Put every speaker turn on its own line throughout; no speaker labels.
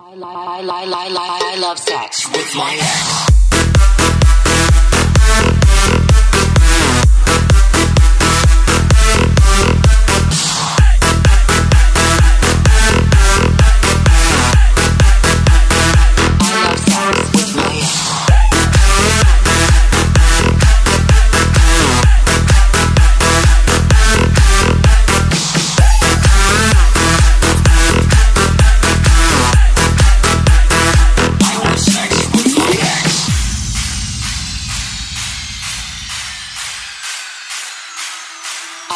I, I, I, I, love sex with my ex.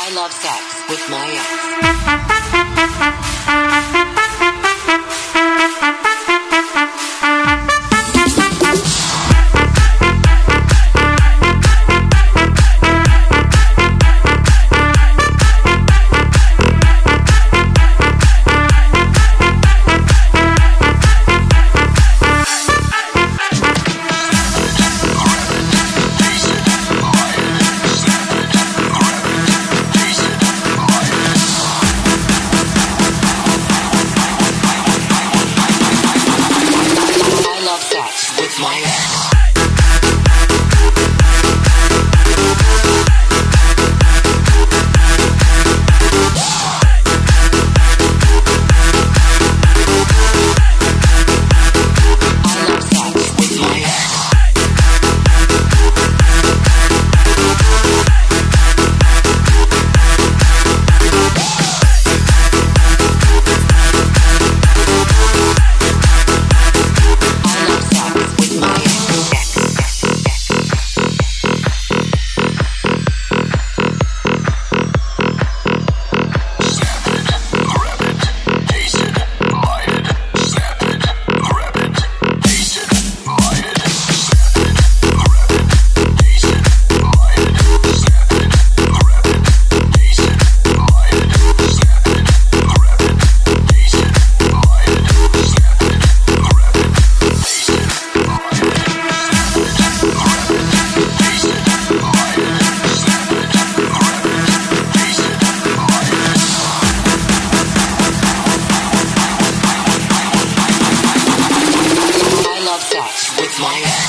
I love sex with my ex. With my ex. my ass.